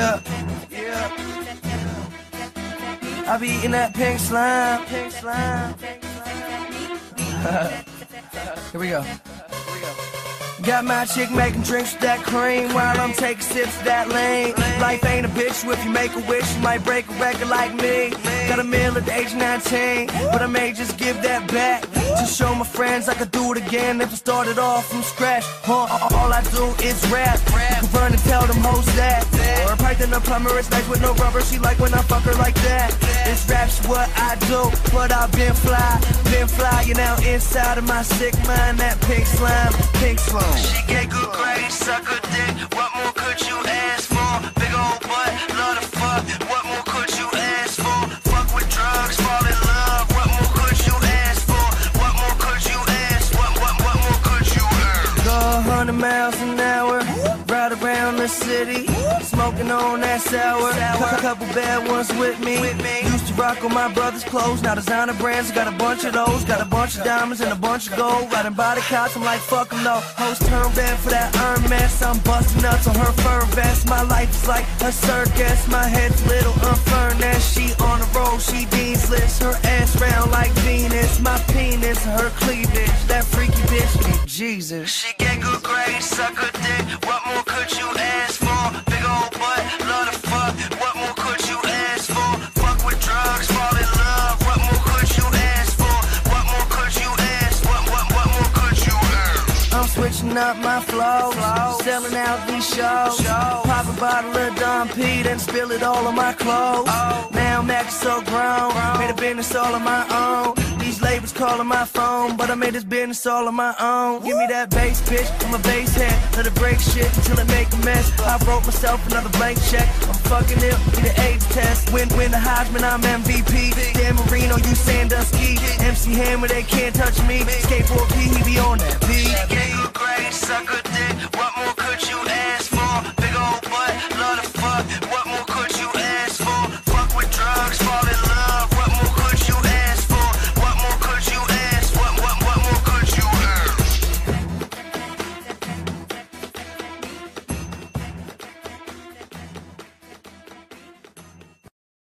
Yeah, yeah. I be eating that pink slime, pink slime. Here we go. Got my chick making drinks with that cream while I'm taking sips of that lean. Life ain't a bitch, if you make a wish, you might break a record like me. Got a meal at the age of 19, but I may just give that back to show my friends I could do it again if I started off from scratch. Huh? All I do is rap. Can run and tell them hoes that. Or a python, a plumber, it's nice with no rubber. She like when I fuck her like that. This rap's what I do, but I've been fly, been fly. You know inside of my sick mind, that pink slime, pink slime. She get good grades, suck a dick. Miles an hour, ride around the city, smoking on that sour. Cou- Couple bad ones with me. Used to rock on my brother's clothes, now designer brands. Got a bunch of those, got a bunch of diamonds and a bunch of gold. Riding body cops, I'm like fuck 'em though. Hoes turn red for that earn mess. I'm busting nuts on her fur vest. My life is like a circus. My head's little unfurnished. She on the road, she deansless. Her ass round like Venus. My penis, her cleavage. That freaky bitch, Jesus. She get good grades, suck a dick. What more could you ask for? Big old butt, love to fuck. What more could you ask for? Fuck with drugs, fall in love. What more could you ask for? What more could you ask? What what what more could you ask? I'm switching up my flow, selling out these shows. Pop a bottle of Dom P, then spill it all on my clothes. Oh. Now I'm acting so grown, made a business all on my own. These labels calling my phone, but I made this business all on my own. Give me that bass, bitch, I'm a bass head. Let it break shit until it make a mess. I wrote myself another blank check. I'm fucking it, need an AIDS test. Win, win the Heisman, I'm MVP. Dan Marino, you Sandusky. MC Hammer, they can't touch me. Skateboard P,